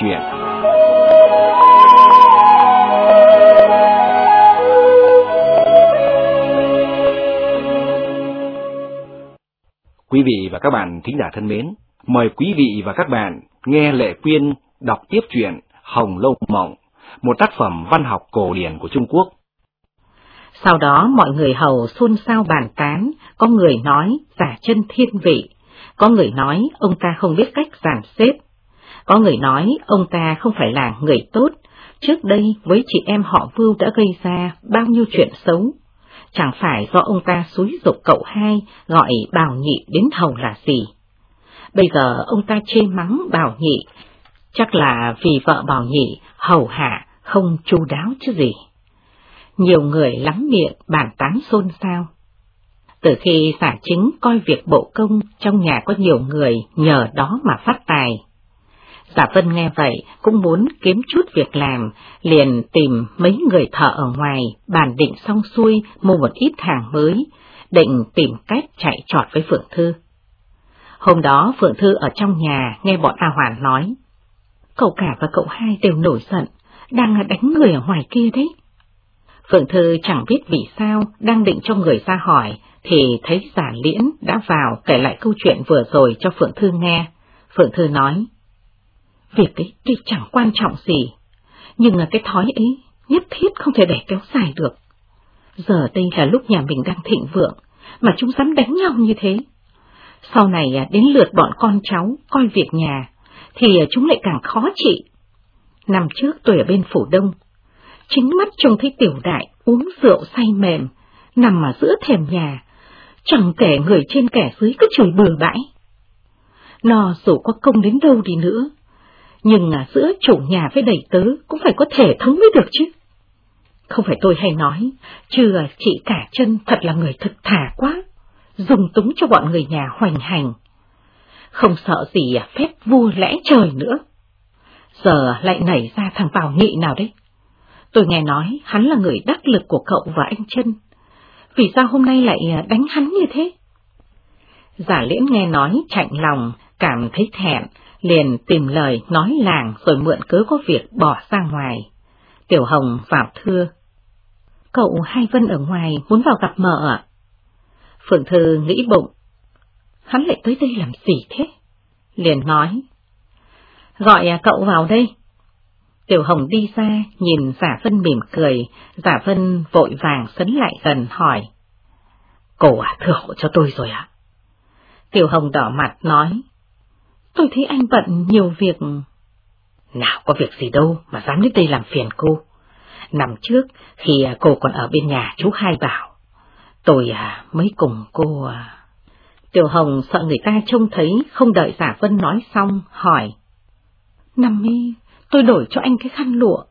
chuyện. Quý vị và các bạn thính giả thân mến, mời quý vị và các bạn nghe Lệ Quyên đọc tiếp truyện Hồng Lâu Mộng, một tác phẩm văn học cổ điển của Trung Quốc. Sau đó mọi người hầu xôn xao bàn tán, có người nói giả chân thiên vị, có người nói ông ta không biết cách giàn xếp, có người nói ông ta không phải là người tốt, trước đây với chị em họ Vưu đã gây ra bao nhiêu chuyện xấu. Chẳng phải do ông ta xúi dục cậu hai gọi Bảo Nhị đến hầu là gì. Bây giờ ông ta chê mắng Bảo Nhị, chắc là vì vợ Bảo Nhị hầu hạ không chu đáo chứ gì. Nhiều người lắm miệng bàn tán xôn xao. Từ khi giả chính coi việc bộ công trong nhà có nhiều người nhờ đó mà phát tài. Giả Vân nghe vậy cũng muốn kiếm chút việc làm, liền tìm mấy người thợ ở ngoài, bàn định xong xuôi mua một ít hàng mới, định tìm cách chạy trọt với Phượng Thư. Hôm đó Phượng Thư ở trong nhà nghe bọn A Hoàn nói, cậu cả và cậu hai đều nổi giận, đang đánh người ở ngoài kia đấy. Phượng Thư chẳng biết vì sao đang định cho người ra hỏi, thì thấy giả liễn đã vào kể lại câu chuyện vừa rồi cho Phượng Thư nghe. Phượng Thư nói, Việc ấy tuy chẳng quan trọng gì, nhưng là cái thói ấy nhất thiết không thể để kéo dài được. Giờ đây là lúc nhà mình đang thịnh vượng, mà chúng dám đánh nhau như thế. Sau này à, đến lượt bọn con cháu coi việc nhà, thì à, chúng lại càng khó trị. Năm trước tôi ở bên phủ đông, chính mắt trông thấy tiểu đại uống rượu say mềm, nằm ở giữa thềm nhà, chẳng kể người trên kẻ dưới cứ chửi bừa bãi. Nó dù có công đến đâu đi nữa, nhưng à, giữa chủ nhà với đầy tớ cũng phải có thể thống mới được chứ. Không phải tôi hay nói, chứ à, chị cả chân thật là người thực thà quá, dùng túng cho bọn người nhà hoành hành. Không sợ gì à, phép vua lẽ trời nữa. Giờ lại nảy ra thằng Bảo Nghị nào đấy. Tôi nghe nói hắn là người đắc lực của cậu và anh chân. Vì sao hôm nay lại à, đánh hắn như thế? Giả liễn nghe nói chạnh lòng, cảm thấy thẹn, liền tìm lời nói làng rồi mượn cớ có việc bỏ ra ngoài. Tiểu Hồng vào thưa. Cậu Hai Vân ở ngoài muốn vào gặp mợ ạ. Phượng Thư nghĩ bụng. Hắn lại tới đây làm gì thế? Liền nói. Gọi cậu vào đây. Tiểu Hồng đi ra, nhìn Giả Vân mỉm cười, Giả Vân vội vàng sấn lại gần hỏi. Cổ à, thưa hộ cho tôi rồi ạ. Tiểu Hồng đỏ mặt nói. Tôi thấy anh bận nhiều việc. Nào có việc gì đâu mà dám đến đây làm phiền cô. Năm trước, khi cô còn ở bên nhà chú Hai Bảo, tôi à, mới cùng cô... À... Tiểu Hồng sợ người ta trông thấy, không đợi Giả Vân nói xong, hỏi. Năm ấy, tôi đổi cho anh cái khăn lụa,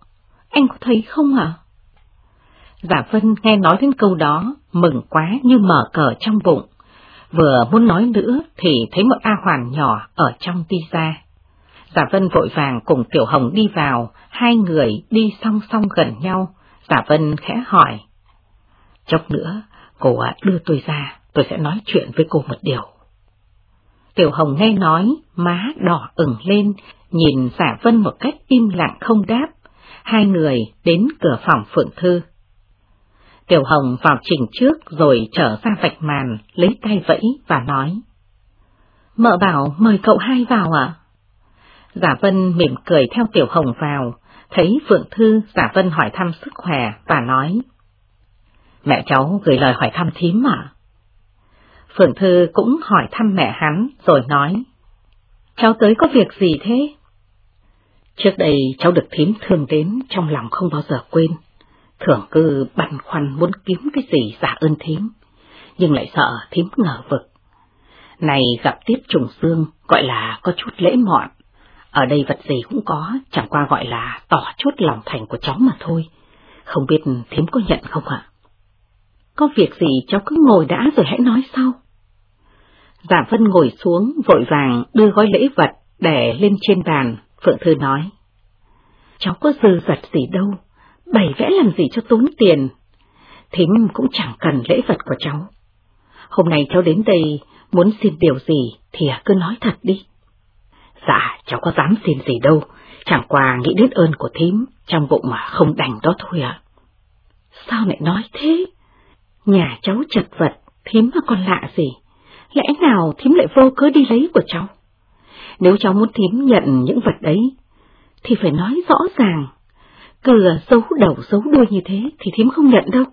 anh có thấy không ạ? Giả Vân nghe nói đến câu đó, mừng quá như mở cờ trong bụng, Vừa muốn nói nữa thì thấy một A Hoàn nhỏ ở trong đi ra. Giả Vân vội vàng cùng Tiểu Hồng đi vào, hai người đi song song gần nhau. Giả Vân khẽ hỏi. Chốc nữa, cô đưa tôi ra, tôi sẽ nói chuyện với cô một điều. Tiểu Hồng nghe nói, má đỏ ửng lên, nhìn Giả Vân một cách im lặng không đáp. Hai người đến cửa phòng Phượng Thư. Tiểu Hồng vào trình trước rồi trở ra vạch màn, lấy tay vẫy và nói. Mợ bảo mời cậu hai vào ạ. Giả Vân mỉm cười theo Tiểu Hồng vào, thấy Phượng Thư Giả Vân hỏi thăm sức khỏe và nói. Mẹ cháu gửi lời hỏi thăm thím ạ. Phượng Thư cũng hỏi thăm mẹ hắn rồi nói. Cháu tới có việc gì thế? Trước đây cháu được thím thương đến trong lòng không bao giờ quên thường cứ băn khoăn muốn kiếm cái gì giả ơn thím, nhưng lại sợ thím ngờ vực. Này gặp tiếp trùng xương gọi là có chút lễ mọn, ở đây vật gì cũng có, chẳng qua gọi là tỏ chút lòng thành của cháu mà thôi, không biết thím có nhận không ạ? Có việc gì cháu cứ ngồi đã rồi hãy nói sau. Giả Vân ngồi xuống vội vàng đưa gói lễ vật để lên trên bàn, Phượng Thư nói. Cháu có dư giật gì đâu, bày vẽ làm gì cho tốn tiền. Thím cũng chẳng cần lễ vật của cháu. Hôm nay cháu đến đây muốn xin điều gì thì cứ nói thật đi. Dạ, cháu có dám xin gì đâu, chẳng qua nghĩ đến ơn của thím, trong bụng mà không đành đó thôi ạ. Sao lại nói thế? Nhà cháu chật vật, thím mà còn lạ gì? Lẽ nào thím lại vô cớ đi lấy của cháu? Nếu cháu muốn thím nhận những vật đấy thì phải nói rõ ràng. Cứ giấu đầu giấu đuôi như thế thì thím không nhận đâu.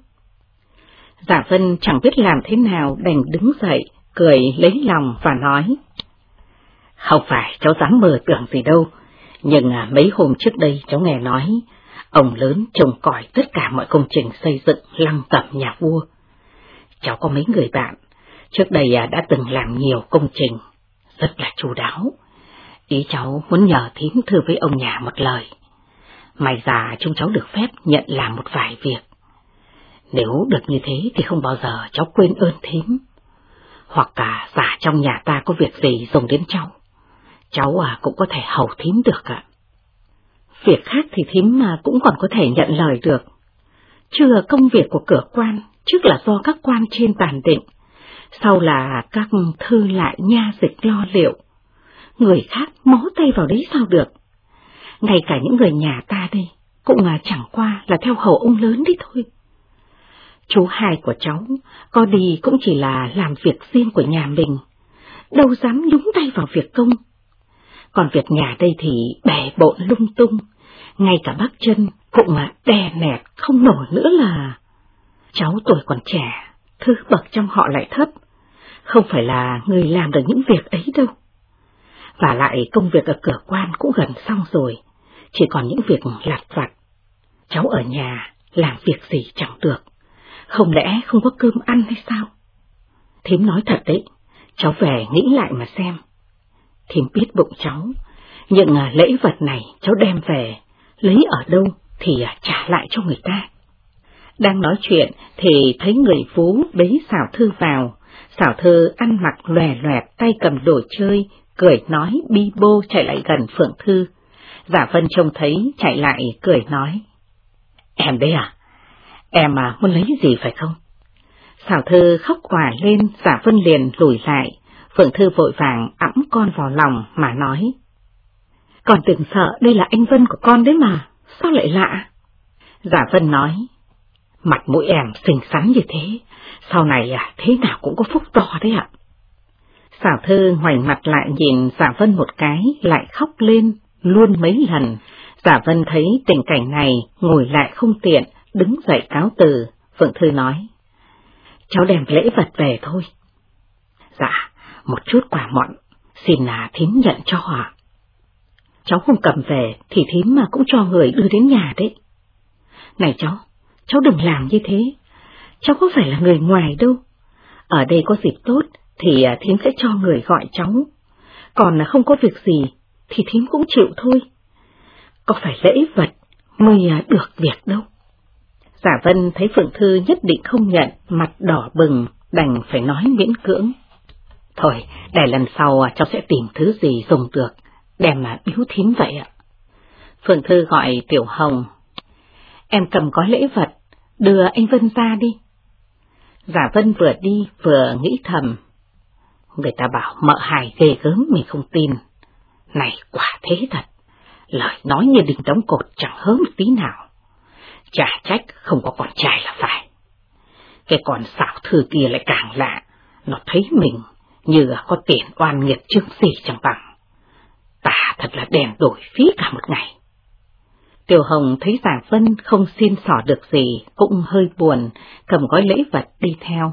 Giả Vân chẳng biết làm thế nào đành đứng dậy, cười lấy lòng và nói. Không phải cháu dám mơ tưởng gì đâu, nhưng à, mấy hôm trước đây cháu nghe nói, ông lớn trông còi tất cả mọi công trình xây dựng lăng tẩm nhà vua. Cháu có mấy người bạn, trước đây à, đã từng làm nhiều công trình, rất là chu đáo. Ý cháu muốn nhờ thím thư với ông nhà một lời. May ra chúng cháu được phép nhận làm một vài việc. Nếu được như thế thì không bao giờ cháu quên ơn thím. Hoặc cả giả trong nhà ta có việc gì dùng đến cháu. Cháu à cũng có thể hầu thím được ạ. Việc khác thì thím mà cũng còn có thể nhận lời được. Chưa công việc của cửa quan, trước là do các quan trên bàn định, sau là các thư lại nha dịch lo liệu. Người khác mó tay vào đấy sao được. Ngay cả những người nhà ta đây, cũng à, chẳng qua là theo hầu ông lớn đi thôi. Chú hai của cháu, có đi cũng chỉ là làm việc riêng của nhà mình, đâu dám nhúng tay vào việc công. Còn việc nhà đây thì bẻ bộn lung tung, ngay cả bác chân cũng mà đè nẹt không nổi nữa là... Cháu tuổi còn trẻ, thứ bậc trong họ lại thấp, không phải là người làm được những việc ấy đâu. Và lại công việc ở cửa quan cũng gần xong rồi, chỉ còn những việc lặt vặt. Cháu ở nhà làm việc gì chẳng được, không lẽ không có cơm ăn hay sao? Thím nói thật đấy, cháu về nghĩ lại mà xem. Thím biết bụng cháu, những à, lễ vật này cháu đem về, lấy ở đâu thì à, trả lại cho người ta. Đang nói chuyện thì thấy người phú bế xảo thư vào, xảo thư ăn mặc lòe loẹt tay cầm đồ chơi, cười nói bi bô chạy lại gần Phượng Thư. Giả Vân trông thấy chạy lại cười nói. Em đây à? Em mà muốn lấy gì phải không? Xảo Thư khóc quả lên, Giả Vân liền lùi lại, Phượng Thư vội vàng ẵm con vào lòng mà nói. Con đừng sợ đây là anh Vân của con đấy mà, sao lại lạ? Giả Vân nói, mặt mũi em xinh xắn như thế, sau này à thế nào cũng có phúc to đấy ạ. Xảo Thư ngoảnh mặt lại nhìn Giả Vân một cái, lại khóc lên, luôn mấy lần. Giả Vân thấy tình cảnh này, ngồi lại không tiện, đứng dậy cáo từ, Phượng Thư nói. Cháu đem lễ vật về thôi. Dạ, một chút quả mọn, xin là thím nhận cho họ. Cháu không cầm về thì thím mà cũng cho người đưa đến nhà đấy. Này cháu, cháu đừng làm như thế, cháu có phải là người ngoài đâu. Ở đây có dịp tốt thì à, thím sẽ cho người gọi cháu, còn không có việc gì thì thím cũng chịu thôi. Có phải lễ vật mới à, được việc đâu. Giả Vân thấy Phượng Thư nhất định không nhận, mặt đỏ bừng, đành phải nói miễn cưỡng. Thôi, để lần sau à, cháu sẽ tìm thứ gì dùng được, đem mà biếu thím vậy ạ. Phượng Thư gọi Tiểu Hồng. Em cầm gói lễ vật, đưa anh Vân ra đi. Giả Vân vừa đi vừa nghĩ thầm. Người ta bảo mợ hài ghê gớm mình không tin. Này quả thế thật, lời nói như đình đóng cột chẳng hớm một tí nào. Chả trách không có con trai là phải. Cái con xảo thư kia lại càng lạ, nó thấy mình như có tiền oan nghiệp chương gì chẳng bằng. Ta thật là đèn đổi phí cả một ngày. Tiểu Hồng thấy Giảng Vân không xin sỏ được gì, cũng hơi buồn, cầm gói lễ vật đi theo.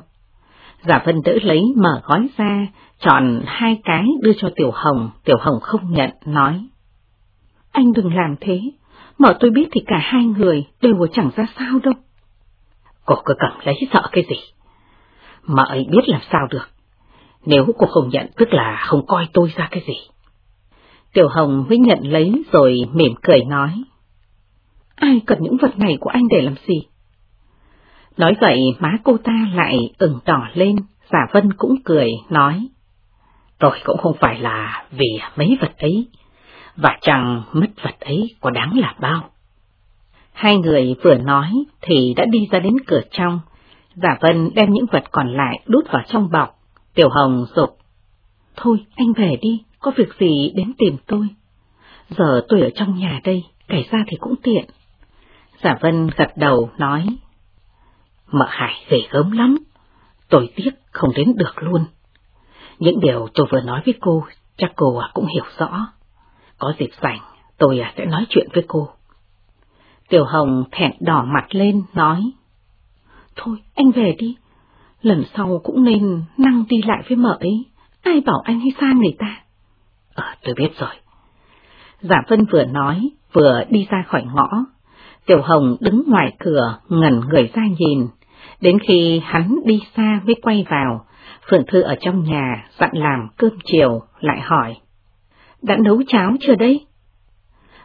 Giả Vân đỡ lấy mở gói ra, chọn hai cái đưa cho Tiểu Hồng, Tiểu Hồng không nhận, nói. Anh đừng làm thế, mở tôi biết thì cả hai người đều chẳng ra sao đâu. Cô cứ cầm lấy sợ cái gì? Mà ấy biết làm sao được. Nếu cô không nhận tức là không coi tôi ra cái gì. Tiểu Hồng mới nhận lấy rồi mỉm cười nói. Ai cần những vật này của anh để làm gì? Nói vậy má cô ta lại ửng đỏ lên, giả vân cũng cười, nói. Tôi cũng không phải là vì mấy vật ấy, và chẳng mất vật ấy có đáng là bao. Hai người vừa nói thì đã đi ra đến cửa trong, giả vân đem những vật còn lại đút vào trong bọc, tiểu hồng rục. Thôi anh về đi, có việc gì đến tìm tôi. Giờ tôi ở trong nhà đây, kể ra thì cũng tiện. Giả Vân gật đầu nói, Mợ Hải về gớm lắm, tôi tiếc không đến được luôn. Những điều tôi vừa nói với cô, chắc cô à, cũng hiểu rõ. Có dịp rảnh, tôi à, sẽ nói chuyện với cô. Tiểu Hồng thẹn đỏ mặt lên, nói, Thôi, anh về đi, lần sau cũng nên năng đi lại với mợ ấy, ai bảo anh hay sang người ta. Ờ, tôi biết rồi. Giả Vân vừa nói, vừa đi ra khỏi ngõ. Tiểu Hồng đứng ngoài cửa, ngẩn người ra nhìn. Đến khi hắn đi xa mới quay vào, Phượng Thư ở trong nhà dặn làm cơm chiều, lại hỏi. Đã nấu cháo chưa đấy?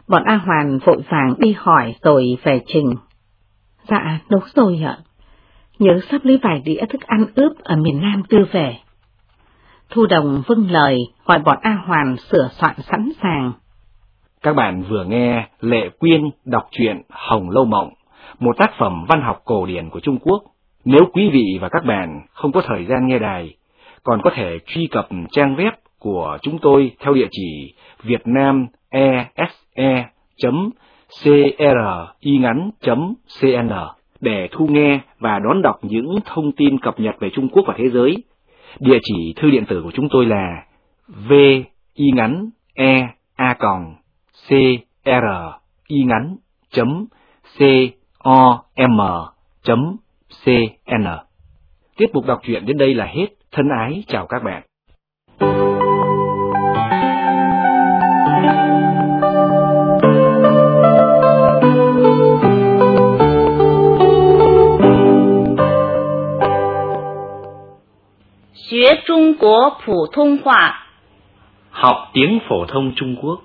Bọn A Hoàn vội vàng đi hỏi rồi về trình. Dạ, nấu rồi ạ. Nhớ sắp lấy vài đĩa thức ăn ướp ở miền Nam đưa về. Thu Đồng vâng lời, gọi bọn A Hoàn sửa soạn sẵn sàng. Các bạn vừa nghe Lệ Quyên đọc truyện Hồng Lâu Mộng, một tác phẩm văn học cổ điển của Trung Quốc. Nếu quý vị và các bạn không có thời gian nghe đài, còn có thể truy cập trang web của chúng tôi theo địa chỉ vietnamese.cringắn.cn để thu nghe và đón đọc những thông tin cập nhật về Trung Quốc và thế giới. Địa chỉ thư điện tử của chúng tôi là vi ngắn e a còng c r y ngắn chấm c om.cn. Tiếp mục đọc truyện đến đây là hết. Thân ái chào các bạn. Trung Quốc Phổ thông Học tiếng phổ thông Trung Quốc